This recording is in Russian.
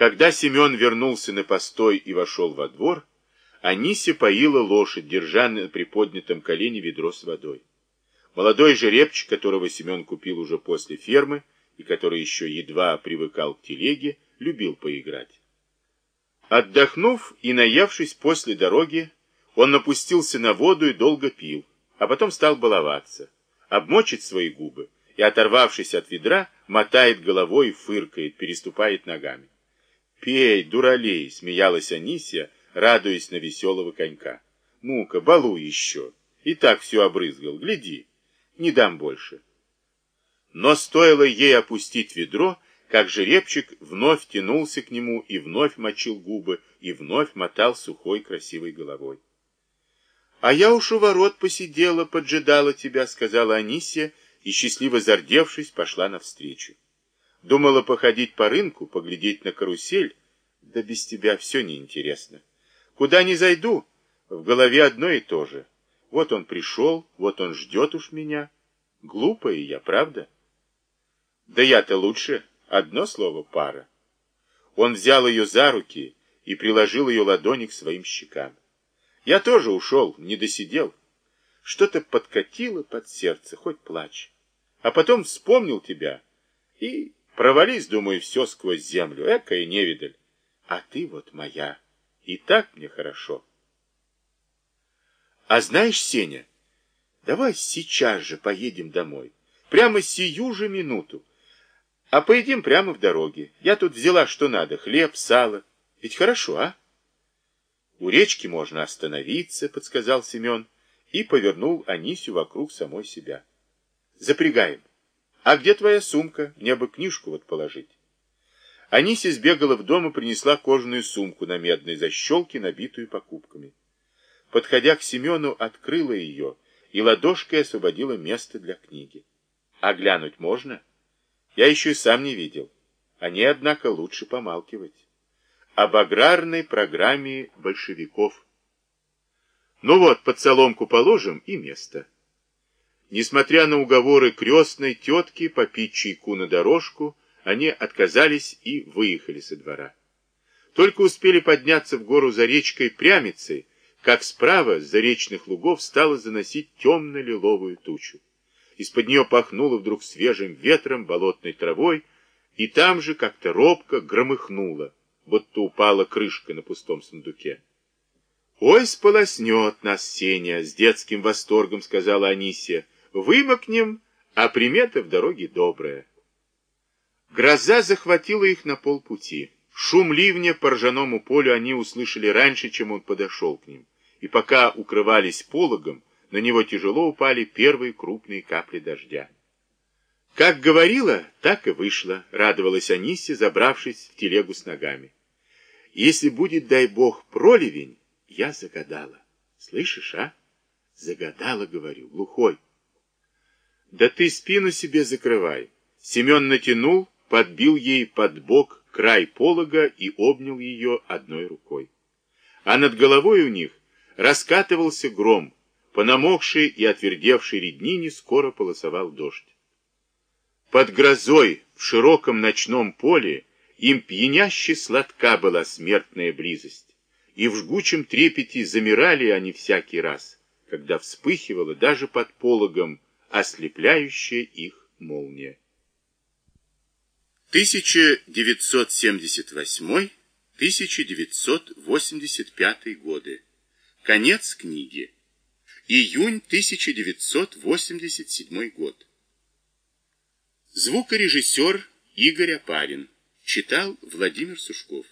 Когда Семен вернулся на постой и вошел во двор, Анися поила лошадь, держа на приподнятом колене ведро с водой. Молодой жеребчик, которого Семен купил уже после фермы и который еще едва привыкал к телеге, любил поиграть. Отдохнув и наевшись после дороги, он напустился на воду и долго пил, а потом стал баловаться, обмочит свои губы и, оторвавшись от ведра, мотает головой и фыркает, переступает ногами. «Пей, дуралей!» — смеялась Анисия, радуясь на веселого конька. «Ну-ка, балуй еще! И так все обрызгал, гляди! Не дам больше!» Но стоило ей опустить ведро, как жеребчик вновь тянулся к нему и вновь мочил губы, и вновь мотал сухой красивой головой. «А я уж у ворот посидела, поджидала тебя», — сказала Анисия, и, счастливо зардевшись, пошла навстречу. Думала походить по рынку, поглядеть на карусель, да без тебя все неинтересно. Куда ни зайду, в голове одно и то же. Вот он пришел, вот он ждет уж меня. Глупая я, правда? Да я-то лучше. Одно слово пара. Он взял ее за руки и приложил ее ладони к своим щекам. Я тоже ушел, не досидел. Что-то подкатило под сердце, хоть плачь. А потом вспомнил тебя и провались, думаю, все сквозь землю. Экая невидаль. А ты вот моя. И так мне хорошо. А знаешь, Сеня, давай сейчас же поедем домой. Прямо сию же минуту. А поедим прямо в дороге. Я тут взяла что надо. Хлеб, сало. Ведь хорошо, а? У речки можно остановиться, подсказал Семен, и повернул Анисю вокруг самой себя. Запрягаем. А где твоя сумка? Мне бы книжку вот положить. Анися сбегала в дом и принесла кожаную сумку на медной защелке, набитую покупками. Подходя к Семену, открыла ее и ладошкой освободила место для книги. А глянуть можно? Я еще и сам не видел. О ней, однако, лучше помалкивать. Об аграрной программе большевиков. Ну вот, под соломку положим и место. Несмотря на уговоры крестной тетки попить чайку на дорожку, они отказались и выехали со двора. Только успели подняться в гору за речкой Прямицей, как справа с заречных лугов стало заносить темно-лиловую тучу. Из-под нее пахнуло вдруг свежим ветром, болотной травой, и там же как-то робко громыхнуло, будто упала крышка на пустом сундуке. «Ой, сполоснет нас Сеня!» — с детским восторгом сказала Анисия. «Вымокнем, а примета в дороге добрая». Гроза захватила их на полпути. Шум ливня по ржаному полю они услышали раньше, чем он подошел к ним. И пока укрывались пологом, на него тяжело упали первые крупные капли дождя. Как говорила, так и вышло, радовалась Анисия, забравшись в телегу с ногами. Если будет, дай бог, проливень, я загадала. Слышишь, а? Загадала, говорю, глухой. Да ты спину себе закрывай. Семен натянул, подбил ей под бок край полога и обнял ее одной рукой. А над головой у них раскатывался гром, по намокшей и отвердевшей реднине скоро полосовал дождь. Под грозой в широком ночном поле им пьяняще сладка была смертная близость, и в жгучем трепете замирали они всякий раз, когда вспыхивала даже под пологом ослепляющая их молния. 1978-1985 годы. Конец книги. Июнь 1987 год. Звукорежиссер Игорь Апарин. Читал Владимир Сушков.